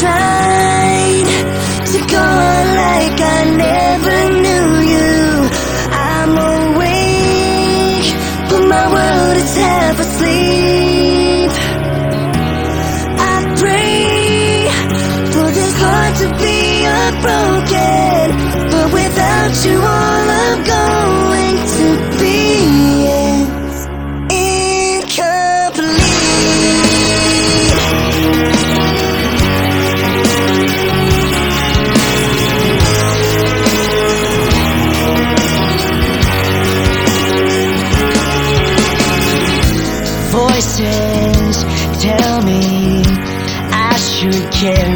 Tried to go on like I never knew you. I'm awake, but my world is half asleep. I pray for this heart to be unbroken, but without you, all I'm tell me I should on.